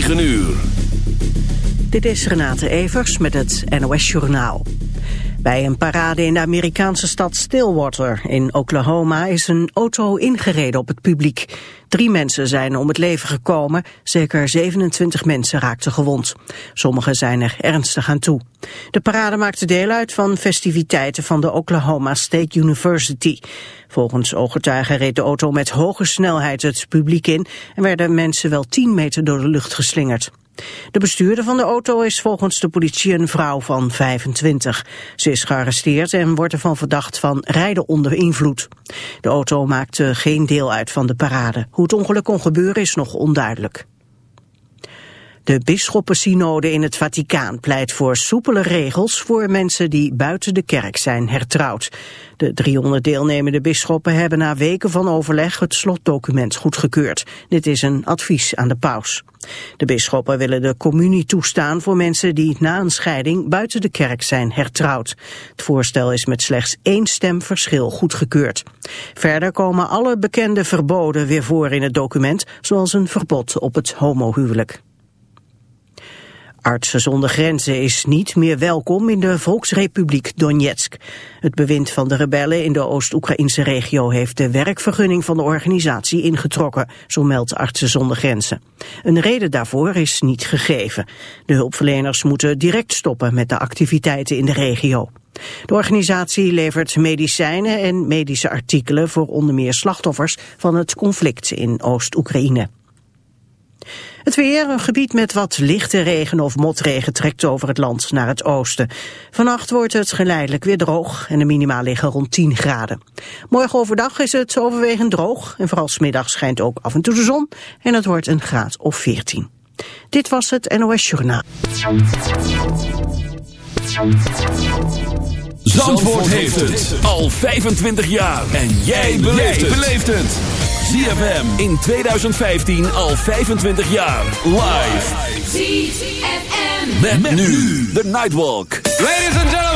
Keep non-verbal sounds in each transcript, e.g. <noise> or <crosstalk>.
9 uur. Dit is Renate Evers met het NOS Journaal. Bij een parade in de Amerikaanse stad Stillwater in Oklahoma is een auto ingereden op het publiek. Drie mensen zijn om het leven gekomen, zeker 27 mensen raakten gewond. Sommigen zijn er ernstig aan toe. De parade maakte deel uit van festiviteiten van de Oklahoma State University. Volgens ooggetuigen reed de auto met hoge snelheid het publiek in en werden mensen wel 10 meter door de lucht geslingerd. De bestuurder van de auto is volgens de politie een vrouw van 25. Ze is gearresteerd en wordt ervan verdacht van rijden onder invloed. De auto maakte geen deel uit van de parade. Hoe het ongeluk kon gebeuren is nog onduidelijk. De bisschoppensynode in het Vaticaan pleit voor soepele regels voor mensen die buiten de kerk zijn hertrouwd. De 300 deelnemende bisschoppen hebben na weken van overleg het slotdocument goedgekeurd. Dit is een advies aan de paus. De bisschoppen willen de communie toestaan voor mensen die na een scheiding buiten de kerk zijn hertrouwd. Het voorstel is met slechts één stem verschil goedgekeurd. Verder komen alle bekende verboden weer voor in het document, zoals een verbod op het homohuwelijk. Artsen zonder grenzen is niet meer welkom in de Volksrepubliek Donetsk. Het bewind van de rebellen in de Oost-Oekraïnse regio heeft de werkvergunning van de organisatie ingetrokken, zo meldt Artsen zonder grenzen. Een reden daarvoor is niet gegeven. De hulpverleners moeten direct stoppen met de activiteiten in de regio. De organisatie levert medicijnen en medische artikelen voor onder meer slachtoffers van het conflict in Oost-Oekraïne. Het weer, een gebied met wat lichte regen of motregen trekt over het land naar het oosten. Vannacht wordt het geleidelijk weer droog en de minima liggen rond 10 graden. Morgen overdag is het overwegend droog en vooral smiddag schijnt ook af en toe de zon en het wordt een graad of 14. Dit was het NOS Journaal. Zandvoort heeft het al 25 jaar en jij beleeft het. ZFM in 2015 al 25 jaar. Live. ZFM. Met, met nu de Nightwalk. Ladies and gentlemen.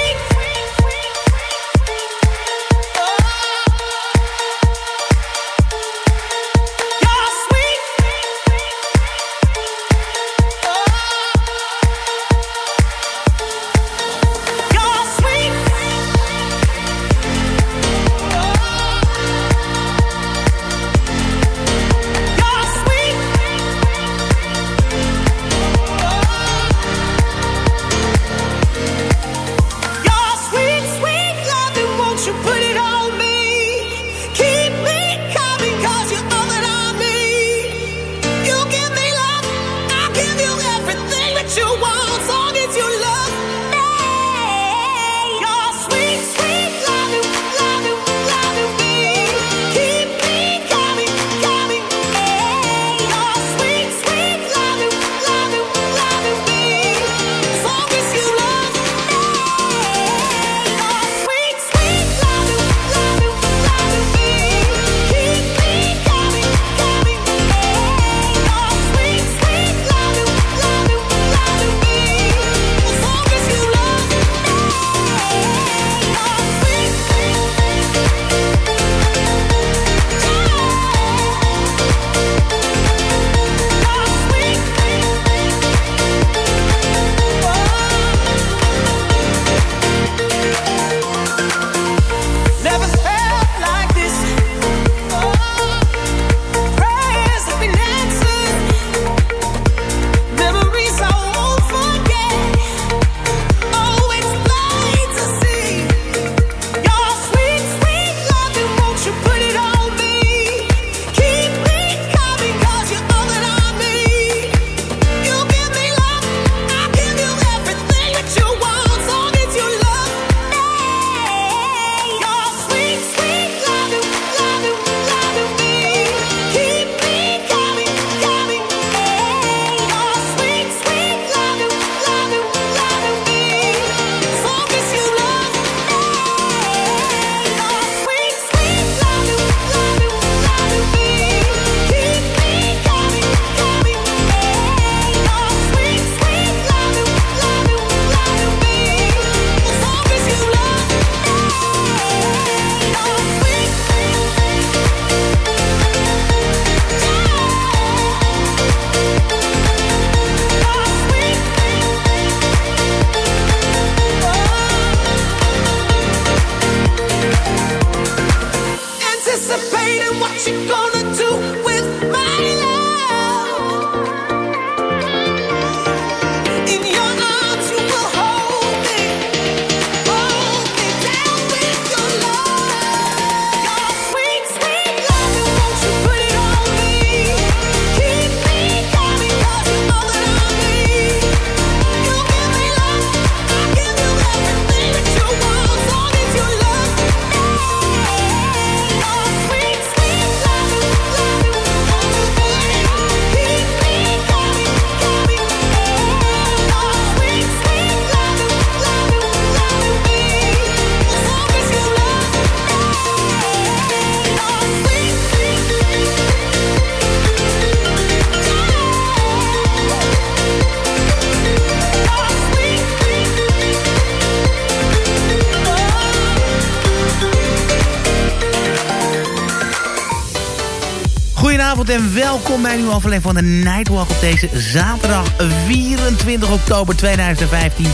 en welkom bij een nieuwe aflevering van de Nightwalk op deze zaterdag 24 oktober 2015.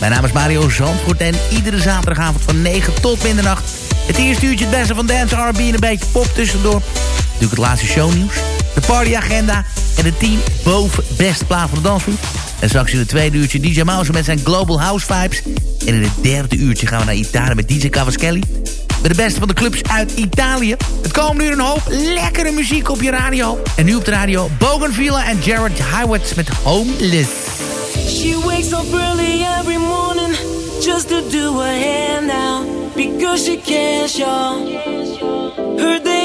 Mijn naam is Mario Zandvoort en iedere zaterdagavond van 9 tot middernacht... het eerste uurtje het beste van dance, R&B en een beetje pop tussendoor. Natuurlijk het laatste shownieuws, de partyagenda en het team boven best plaat van de. En straks in het tweede uurtje DJ Mouse met zijn Global House Vibes. En in het derde uurtje gaan we naar Italië met DJ Cavaschelli de beste van de clubs uit Italië. Het komen nu een hoop lekkere muziek op je radio. En nu op de radio Bougainvillea en Jared Howard met Homeless. She wakes up early every morning just to do a handout. Because she can't y'all. her day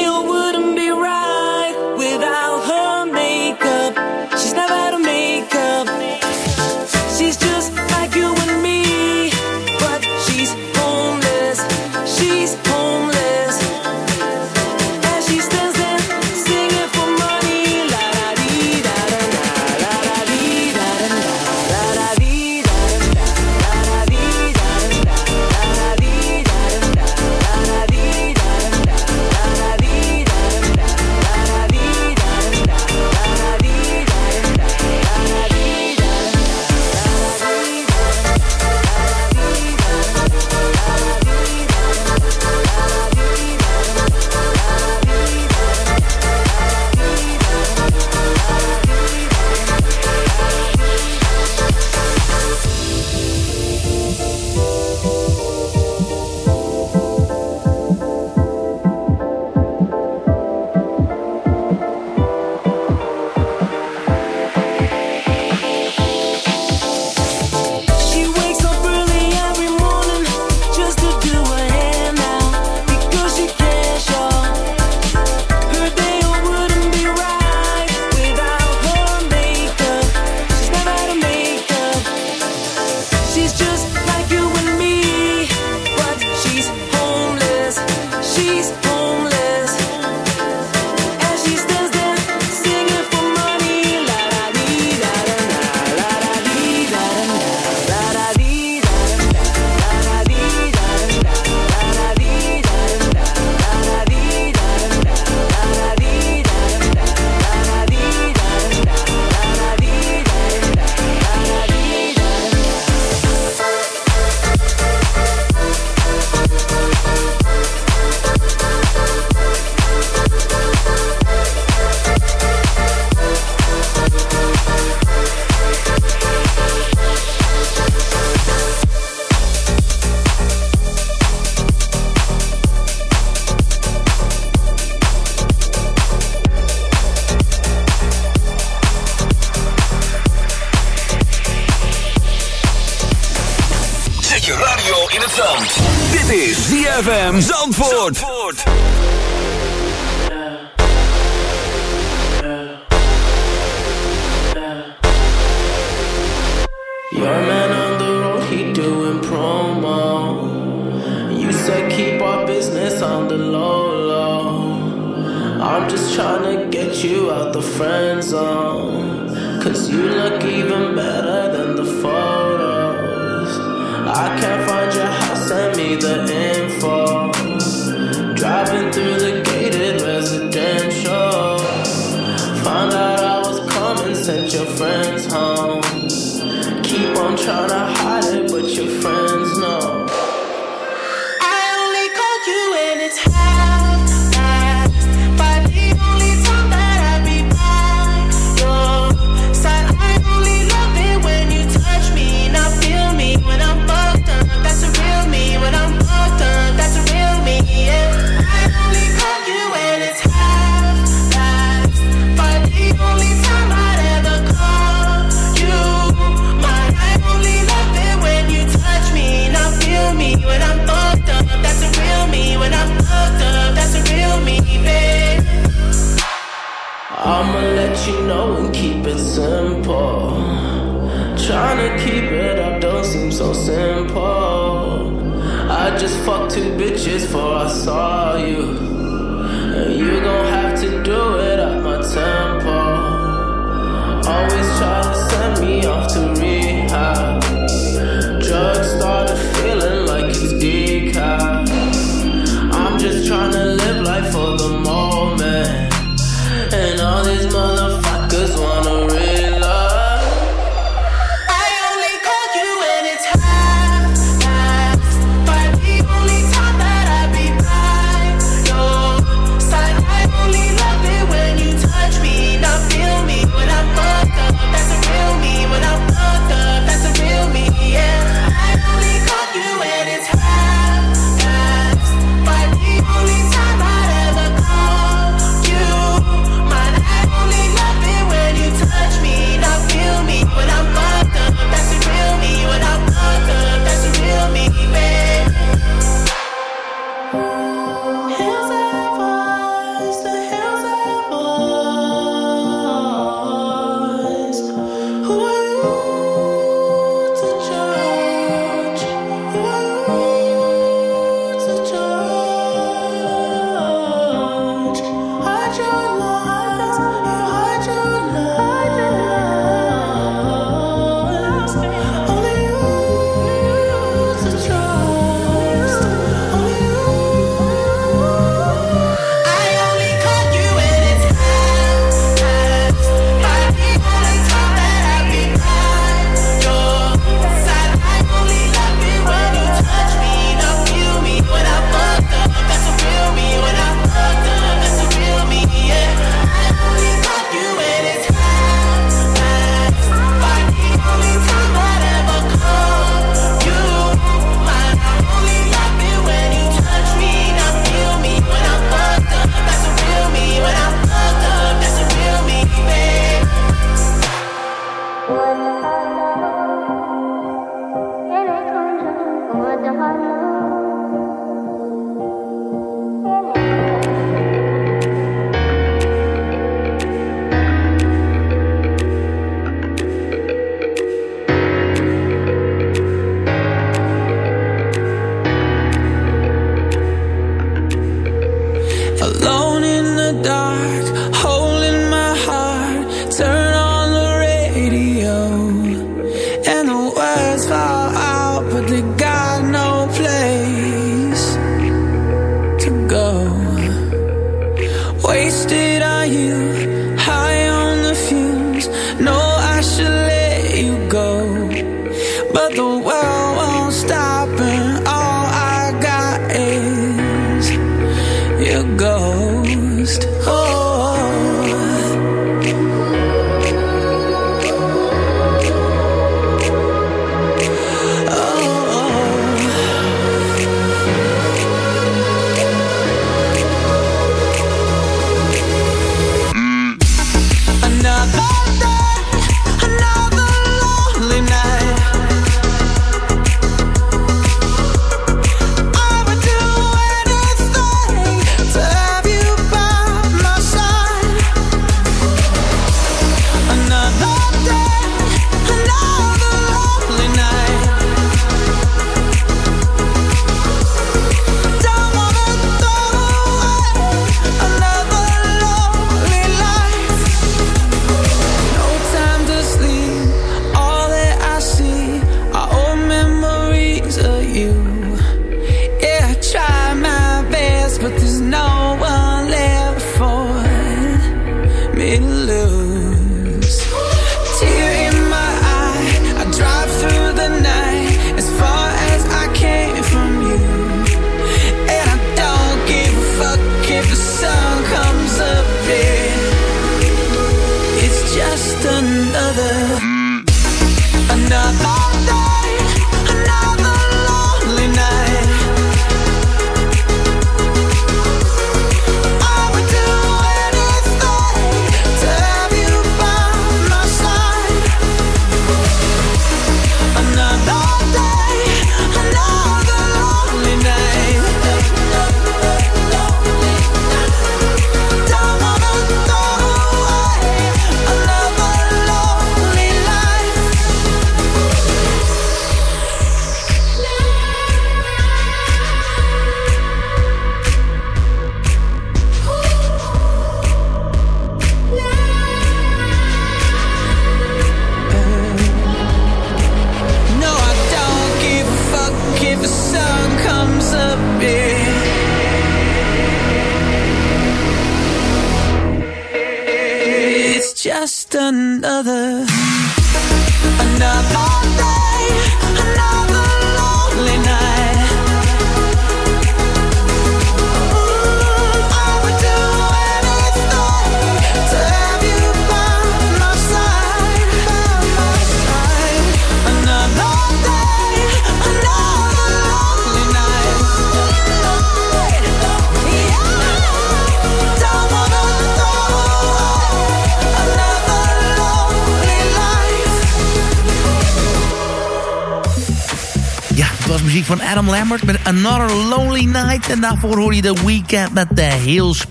Adam Lambert met Another Lonely Night. En daarvoor hoor je de Weekend met The Hills.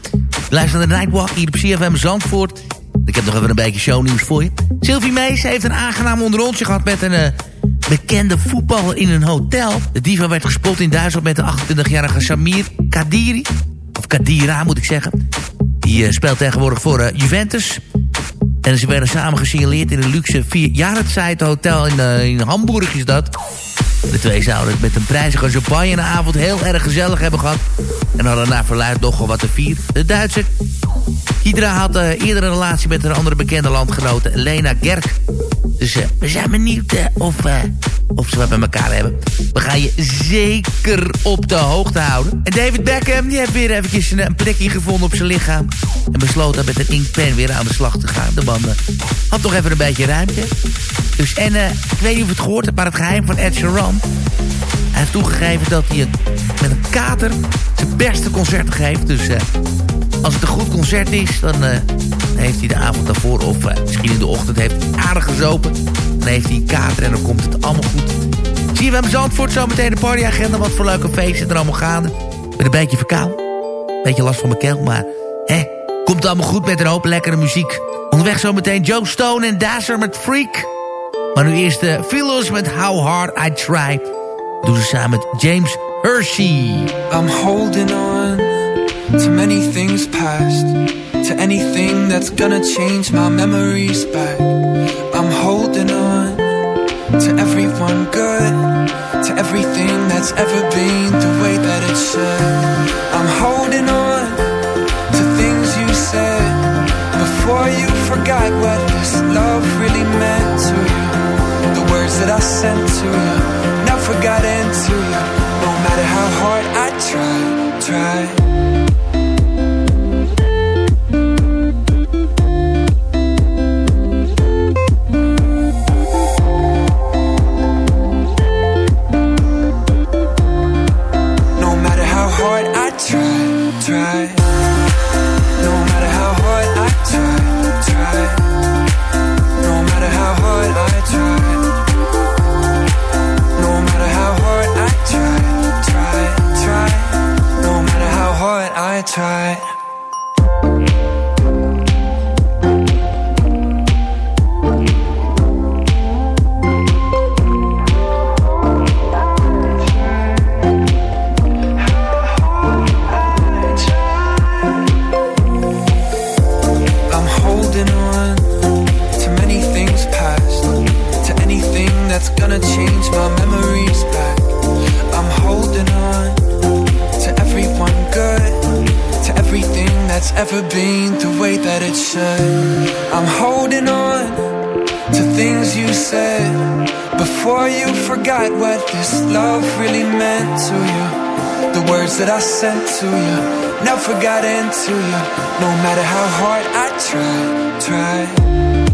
Luister naar de Nightwalk hier op CFM Zandvoort. Ik heb nog even een beetje shownieuws voor je. Sylvie Mees heeft een aangenaam onderrondje gehad met een eh, bekende voetballer in een hotel. De diva werd gespot in Duitsland met de 28-jarige Samir Kadiri. Of Kadira moet ik zeggen. Die eh, speelt tegenwoordig voor eh, Juventus. En ze werden samen gesignaleerd in een luxe vierjarentijd hotel in, in Hamburg is dat. De twee zouden het met een prijzige champagne een avond heel erg gezellig hebben gehad. En hadden naar verluid nogal wat te vieren. De Duitse Hydra had eh, eerder een relatie met een andere bekende landgenote, Lena Gerk. Dus eh, we zijn benieuwd eh, of, of ze wat met elkaar hebben. We gaan je zeker op de hoogte houden. En David Beckham die heeft weer eventjes een, een plekje gevonden op zijn lichaam. En besloten met een inkpen weer aan de slag te gaan. De man eh, had toch even een beetje ruimte. Dus en eh, ik weet niet of het gehoord hebt, maar het geheim van Ed Sheeran... Hij heeft toegegeven dat hij met een kater zijn beste concert geeft. Dus eh, als het een goed concert is, dan heeft hij de avond daarvoor... of misschien in de ochtend heeft hij aardig gezopen. Heeft hij kater en dan komt het allemaal goed. Zie je hem Zandvoort zometeen de partyagenda. Wat voor leuke feesten er allemaal gaande. Met een beetje verkouden. Beetje last van mijn keel, maar hè, komt allemaal goed met een hoop lekkere muziek. Onderweg zometeen Joe Stone en Dazer met Freak. Maar nu eerst de Philos met How Hard I Try. Doen ze samen met James Hershey. I'm holding on to many things past, to anything that's gonna change my memories back. I'm holding on to everyone good, to everything that's ever been the way that it should. I'm holding on to things you said before you forgot what this love really meant to you. The words that I sent to you never got into you. No matter how hard I try, try. Love really meant to you. The words that I sent to you never got into you. No matter how hard I try, try.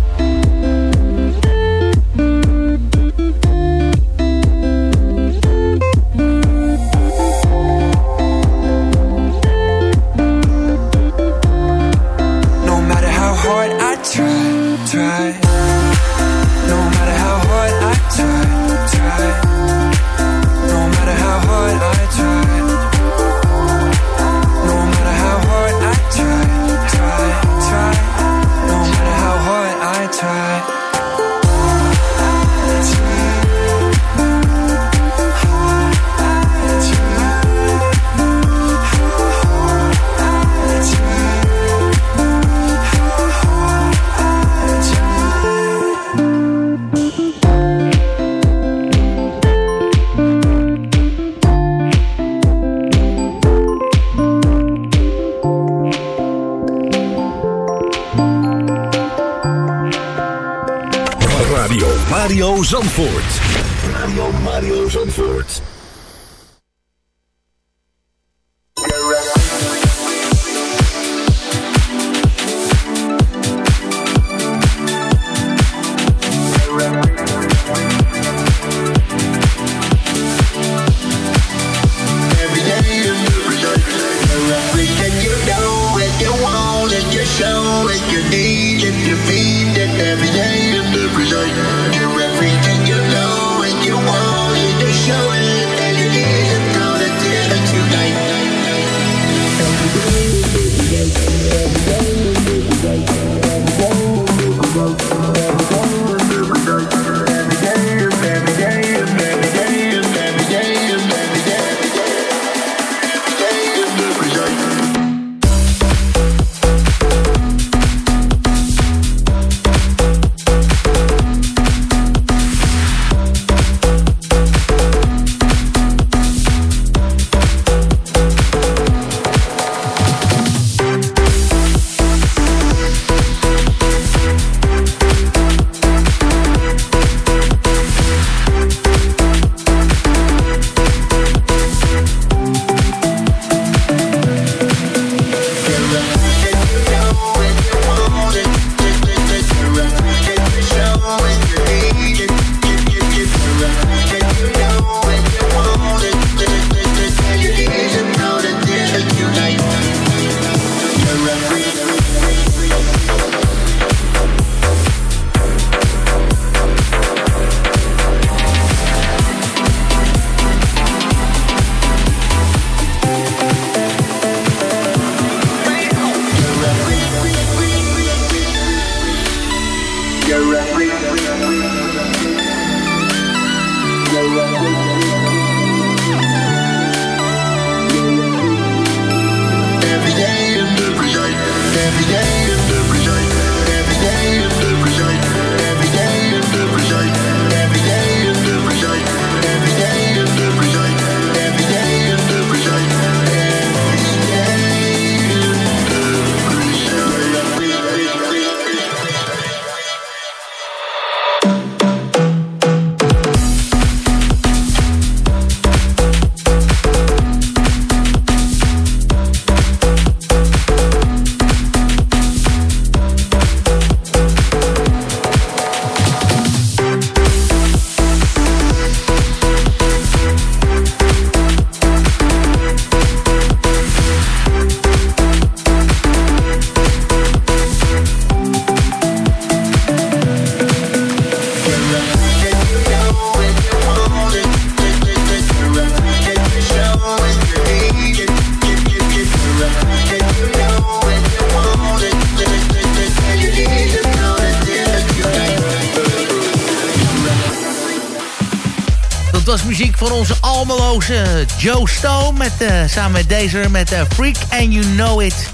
Samen met deze met eh, Freak and You Know It.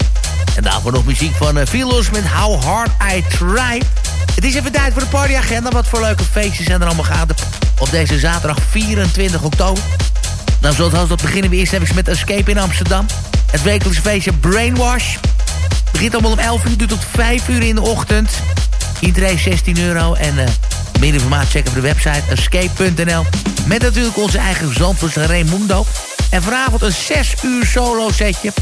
En daarvoor nog muziek van uh, met How Hard I Try. Het is even tijd voor de partyagenda. Wat voor leuke feestjes zijn er allemaal gaande op deze zaterdag 24 oktober. Nou, zoals dat beginnen we eerst even met Escape in Amsterdam. Het wekelijkse feestje Brainwash. Begint allemaal om 11 uur, duurt tot 5 uur in de ochtend. Iedereen 16 euro en... eh meer informatie checken op de website escape.nl. Met natuurlijk onze eigen Zandvoortse Raimundo. En vanavond een 6 uur solo setje.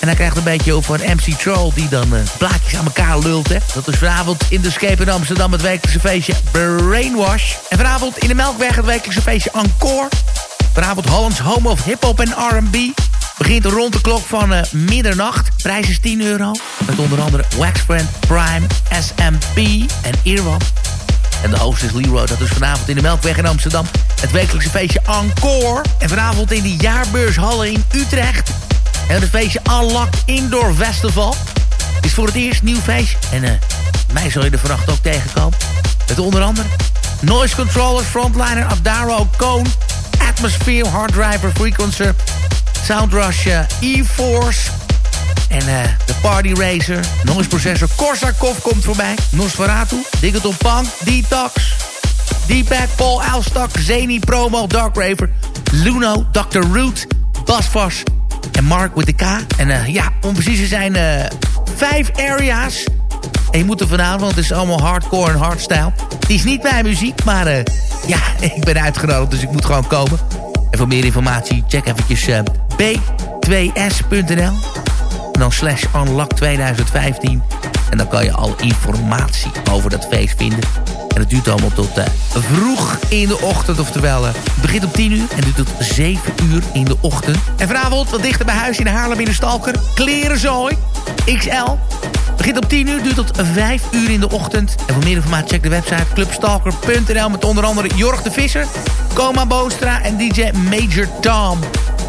En hij krijgt een beetje over een MC Troll die dan plaatjes aan elkaar lult. Hè. Dat is vanavond in de Escape in Amsterdam het wekelijkse feestje Brainwash. En vanavond in de Melkweg het wekelijkse feestje Encore. Vanavond Hollands Home of Hip Hop en R&B. Begint rond de klok van eh, middernacht. Prijs is 10 euro. Met onder andere Waxfriend, Prime, SMP en Earwam. En de host is Leroy. Dat is vanavond in de Melkweg in Amsterdam. Het wekelijkse feestje Encore. En vanavond in de Jaarbeurshallen in Utrecht. En het feestje Unlock Indoor Festival. Is voor het eerst nieuw feestje. En eh, mij zal je er vannacht ook tegenkomen. Met onder andere Noise Controllers, Frontliner, Adaro, Cone, Atmosphere, Hard Driver, Frequencer, Soundrush, E-Force... En eh, de Party Racer, Noise Processor, Korsakov komt voorbij. Nosferatu, Digital Punk, Detox, Deepak, Paul Elstak, Zeni, Promo, Dark Raver, Luno, Dr. Root, Basfas en Mark with the K. En eh, ja, om precies te zijn, eh, vijf areas En je moet er vanavond, want het is allemaal hardcore en hardstyle. Die is niet mijn muziek, maar eh, ja, <laughs> ik ben uitgenodigd, dus ik moet gewoon komen. En voor meer informatie, check eventjes eh, b2s.nl. En dan slash unlock 2015. En dan kan je al informatie over dat feest vinden. En het duurt allemaal tot eh, vroeg in de ochtend. Oftewel, eh, het begint om 10 uur en duurt tot 7 uur in de ochtend. En vanavond, wat dichter bij huis in Haarlem in de Stalker. Klerenzooi, XL. Begint om 10 uur, duurt tot 5 uur in de ochtend. En voor meer informatie check de website clubstalker.nl... met onder andere Jorg de Visser, Coma Boostra en DJ Major Tom.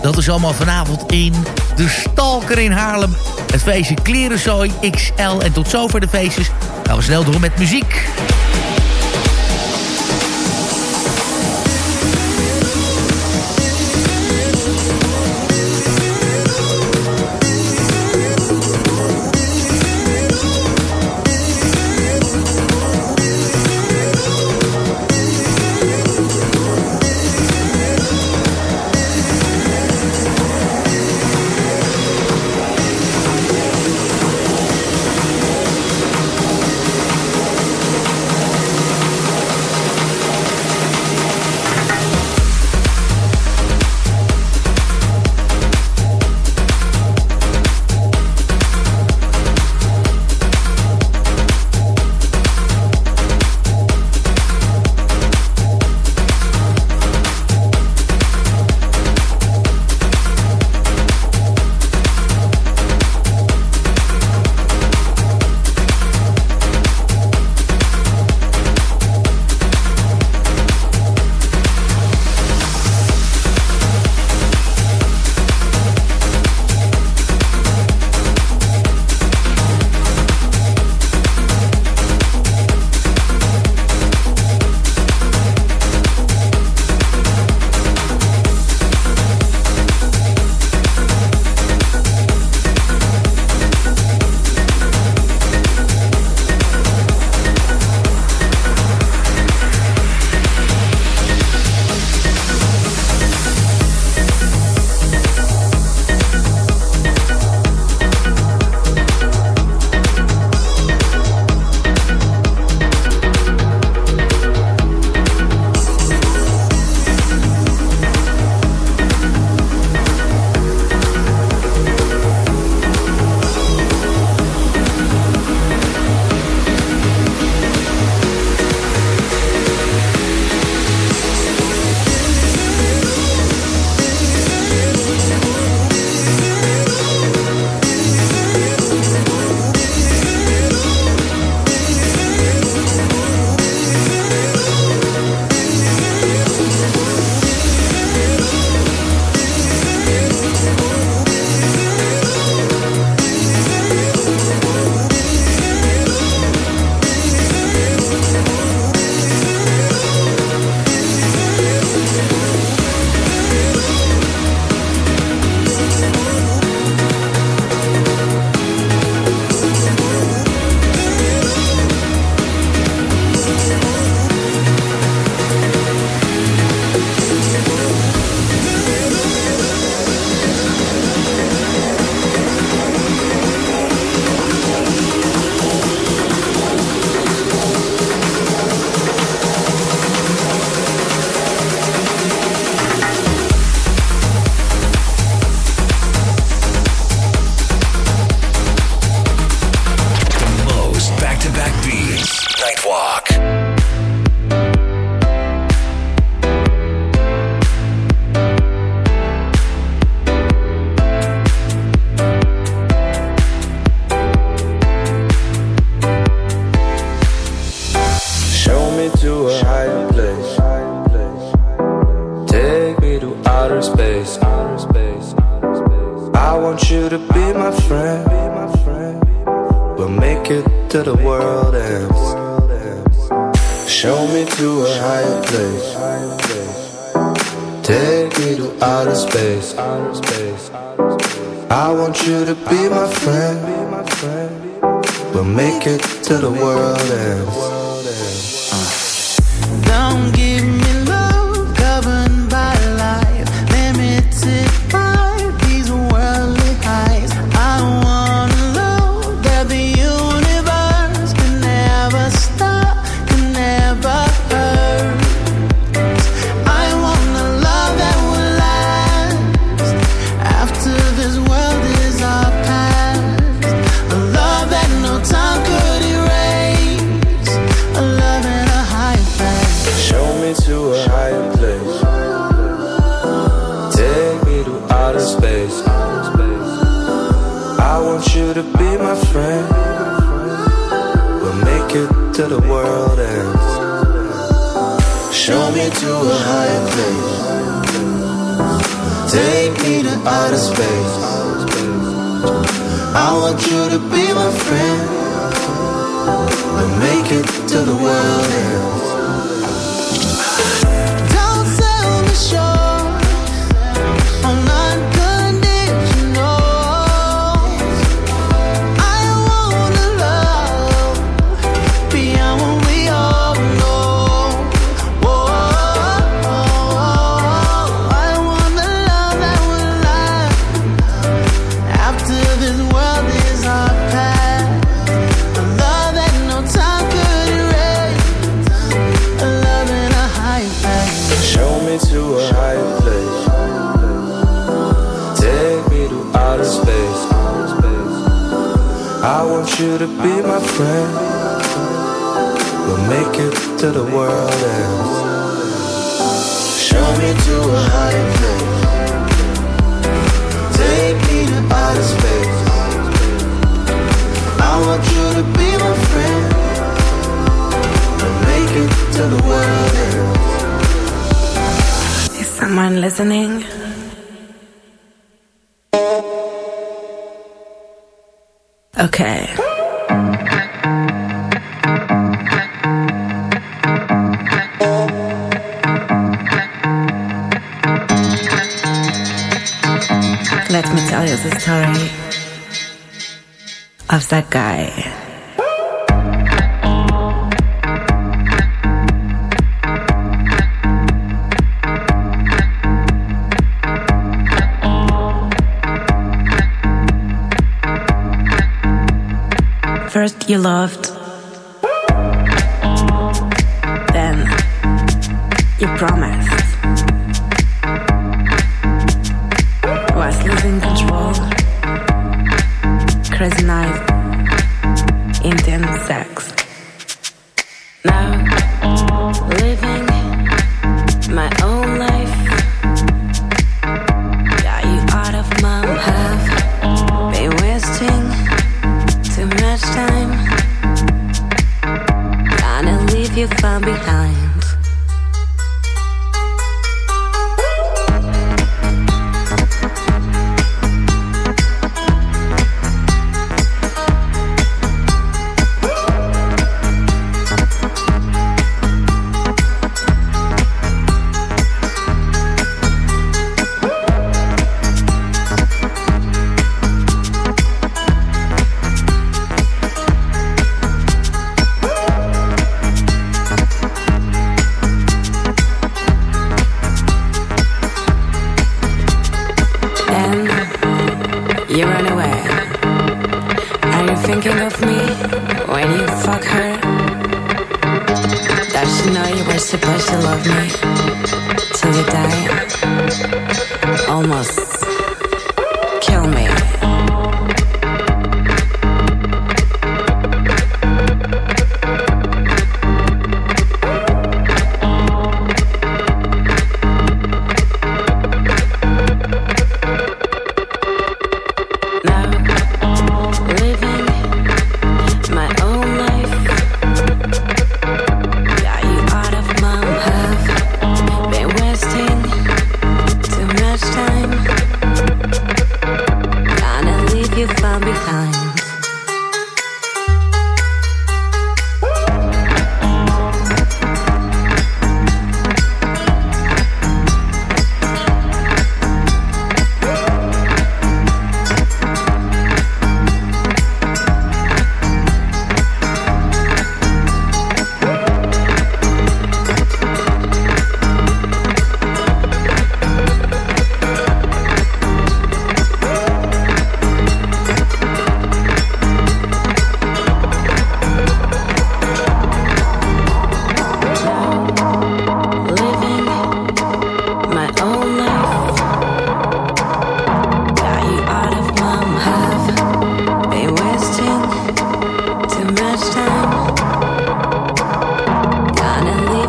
Dat is allemaal vanavond in de Stalker in Haarlem. Het feestje Klerenzooi XL. En tot zover de feestjes. Gaan we snel door met muziek. Space. I want you to be my friend. We'll make it to the world ends. Uh. Don't give Take me to outer space. I want you to be my friend. We'll make it to the world. make it to the world. Show me to a higher place. Take me to outer space. I want you to be my friend. Make it to the world. Is someone listening? Okay. tells the story of that guy. First you loved, then you promised. crazy night. Intense. sex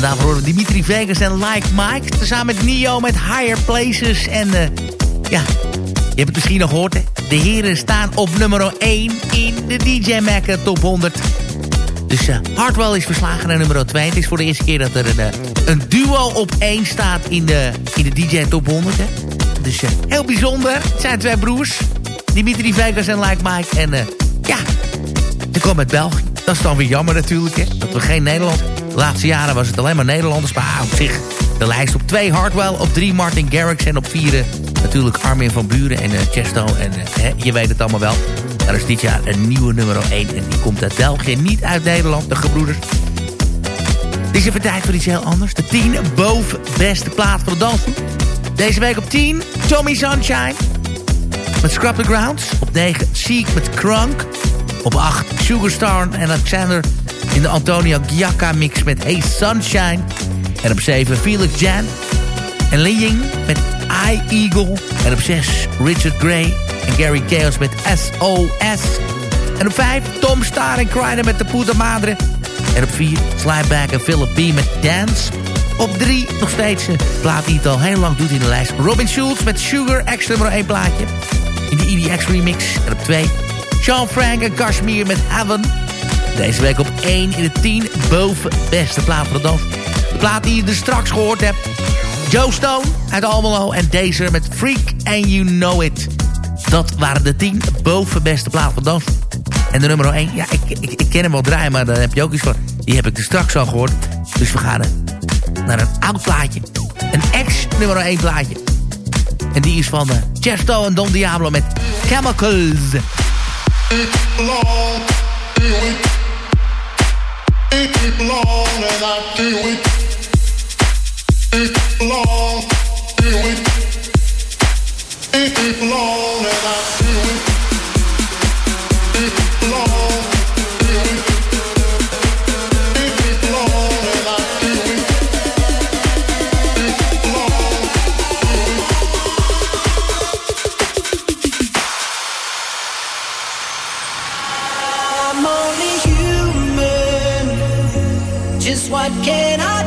En daarvoor horen we Dimitri Vegas en Like Mike. Tezamen met Nio met Higher Places. En eh, ja, je hebt het misschien nog gehoord. De heren staan op nummer 1 in de DJ Mac Top 100. Dus eh Hardwell is verslagen naar nummer 2. Het is voor de eerste keer dat er een, eh, duo op 1 staat in de, in de DJ Top 100. Hè? Dus heel bijzonder. Het zijn twee broers. Dimitri Vegas en Like Mike. En ja, ze komen uit België. Dat is dan weer jammer natuurlijk, hè. Dat we geen Nederland... De laatste jaren was het alleen maar Nederlanders. Maar op zich, de lijst op 2 Hardwell. Op 3 Martin Garrix. En op 4 natuurlijk Armin van Buren en eh, Chesto. En eh, je weet het allemaal wel. Er is dit jaar een nieuwe nummer 1. En die komt uit België, niet uit Nederland. De gebroeders. Het is even tijd voor iets heel anders. De 10 boven beste plaat voor de dansen. Deze week op 10, Tommy Sunshine. Met Scrub the Grounds. Op 9, Seek met Crunk. Op 8, Sugarstar en Alexander in de Antonio Giacca mix met Hey Sunshine. En op 7, Felix Jan en Ling met I Eagle. En op 6, Richard Gray en Gary Chaos met SOS. En op 5, Tom Star en Crider met de Puta Madre. En op 4, Slideback en Philip B met Dance. Op 3 nog steeds een plaat die het al heel lang doet in de lijst. Robin Schulz met Sugar, extra nummer 1 plaatje. In de EDX remix. En op 2, Sean Frank en Kashmir met Heaven. Deze week op 1 in de 10 boven beste plaat voor de dans. De plaat die je er straks gehoord hebt. Joe Stone uit Almelo en deze met Freak and You Know It. Dat waren de 10 boven beste plaat voor de dans. En de nummer 1, ja, ik, ik, ik ken hem wel draaien, maar dan heb je ook iets van... Die heb ik er straks al gehoord. Dus we gaan naar een oud plaatje. Een ex-nummer 1 plaatje. En die is van uh, Chesto en Don Diablo met Chemicals. It belong, do it. It belong and I do it. It belong, what can I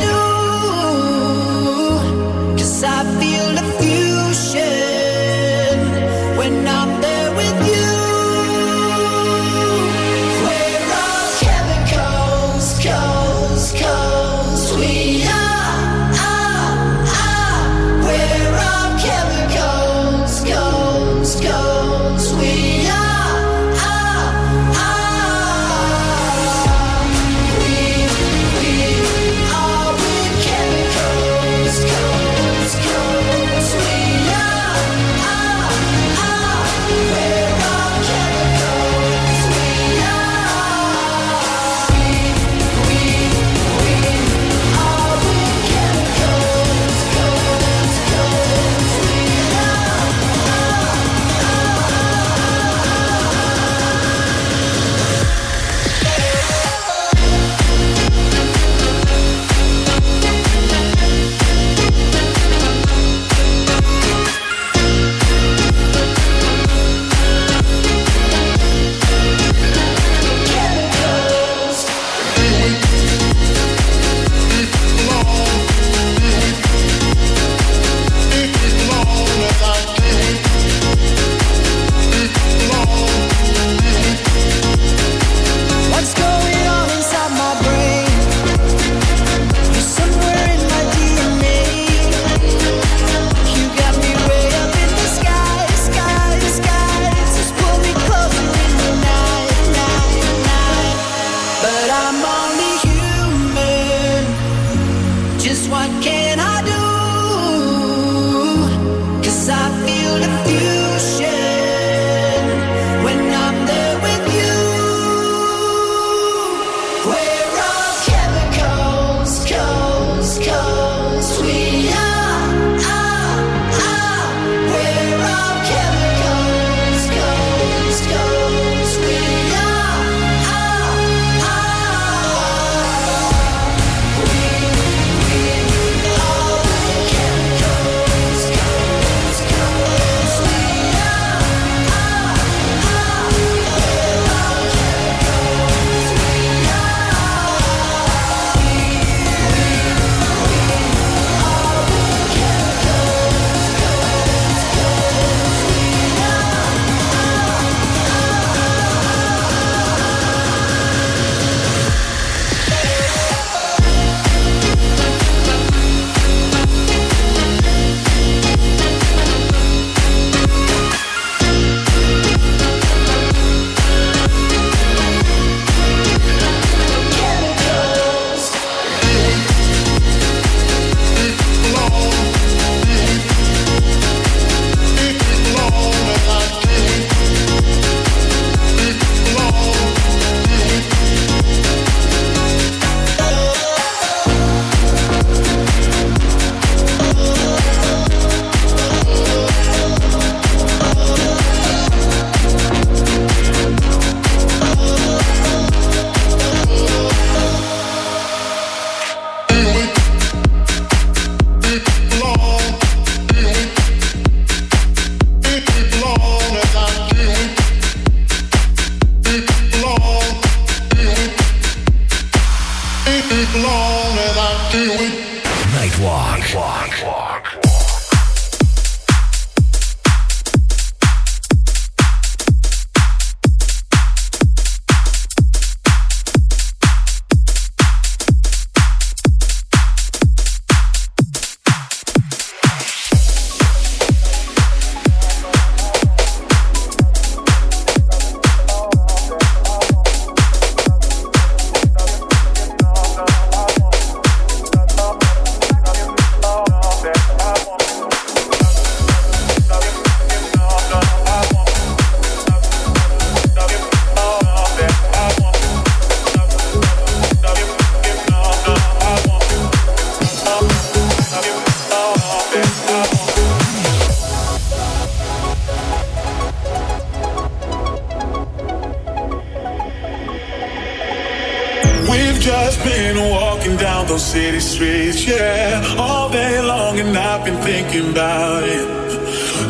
those city streets, yeah. All day long, and I've been thinking about it.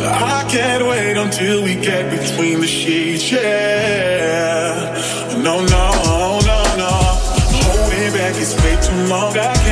I can't wait until we get between the sheets, yeah. No, no, no, no. Holding back, it's way too long. I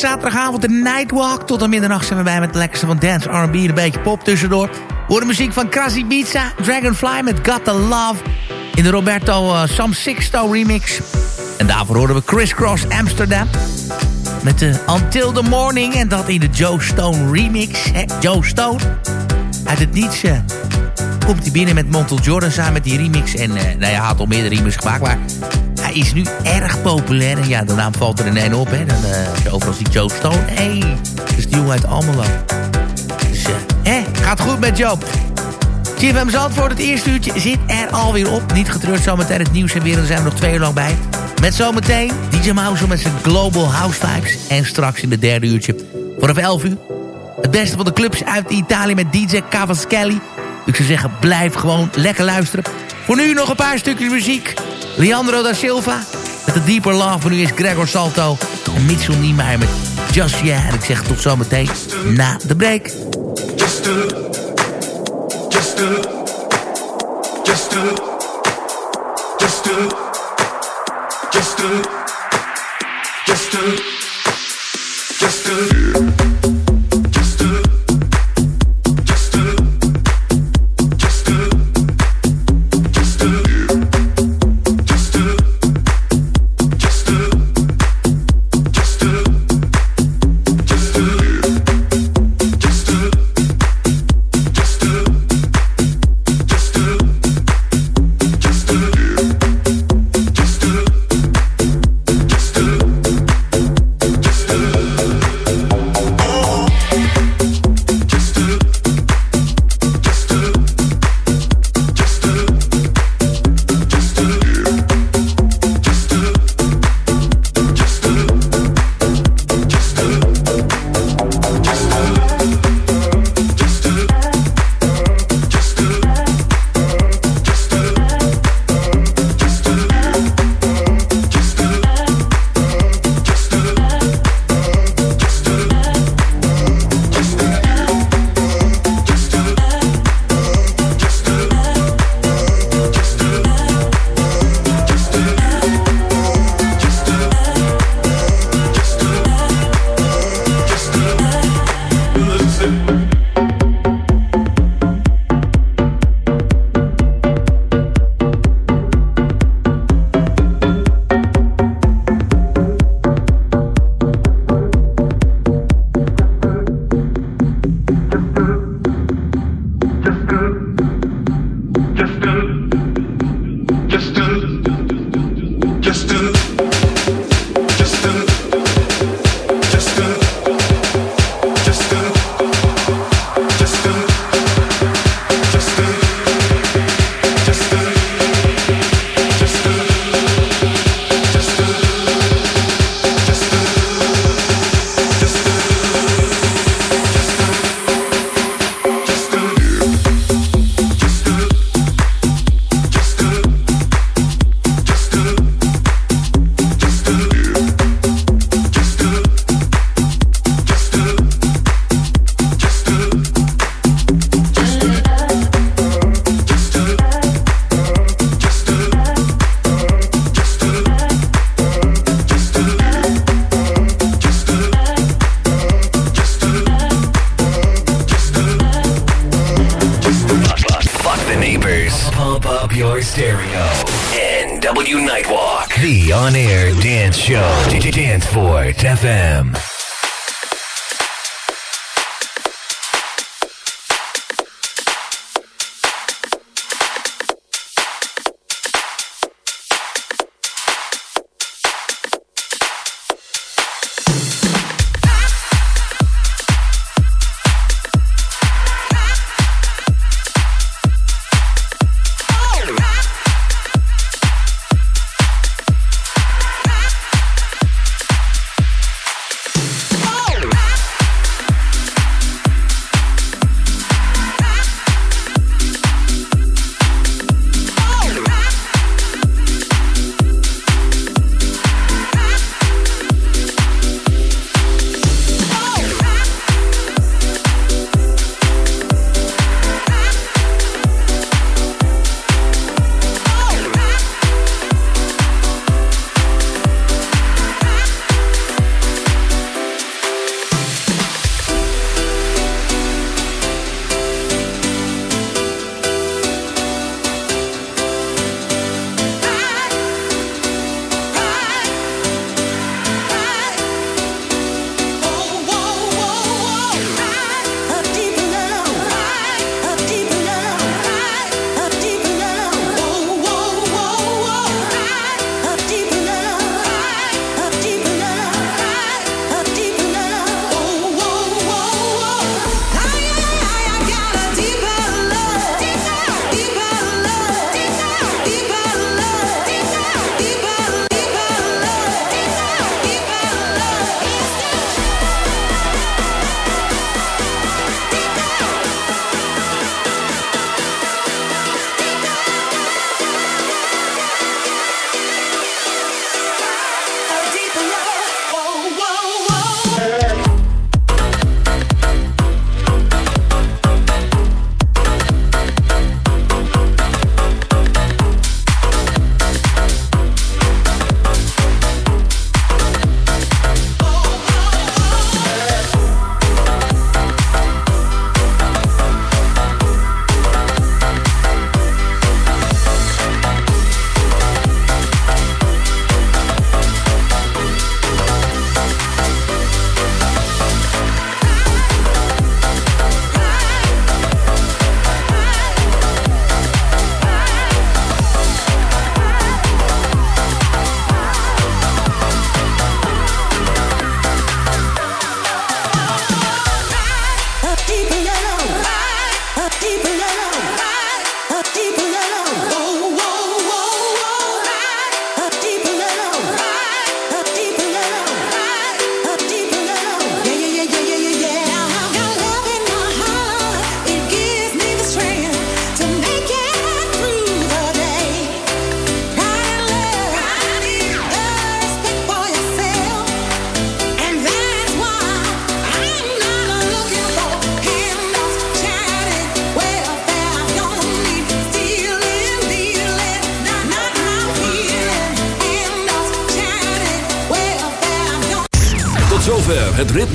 Zaterdagavond de Nightwalk. Tot aan middernacht zijn we bij met het lekkerste van dance, R&B en een beetje pop tussendoor. Voor de muziek van Krasi Pizza, Dragonfly met Got The Love... in de Roberto uh, Sam Sixto remix. En daarvoor horen we Criss Cross Amsterdam... met de Until The Morning en dat in de Joe Stone remix. Joe Stone, uit het niets... eh, komt hij binnen met Montel Jordan samen met die remix. En eh, nou ja, had al meerdere remix gemaakt, maar is nu erg populair. En ja, de naam valt er in één op, hè. Dan je overal ziet Joe Stone. Hé, hey, dat is die jongen uit Almelo. Dus, eh, gaat goed met Joe. CFM Zandvoort, het eerste uurtje zit er alweer op. Niet getreurd, zometeen het nieuws en weer. Zijn we nog twee uur lang bij. Met zometeen DJ Mouse met zijn Global House Vibes. En straks in het derde uurtje vanaf 11 uur. Het beste van de clubs uit Italië met DJ Cavaschelli. Ik zou zeggen, blijf gewoon lekker luisteren. Voor nu nog een paar stukjes muziek. Leandro da Silva met de Deeper Love. Voor nu is Gregor Salto en Mitchell Niemeyer met Just Yeah. En ik zeg tot zometeen na de break. Just just just just just just. Show. Danceport FM.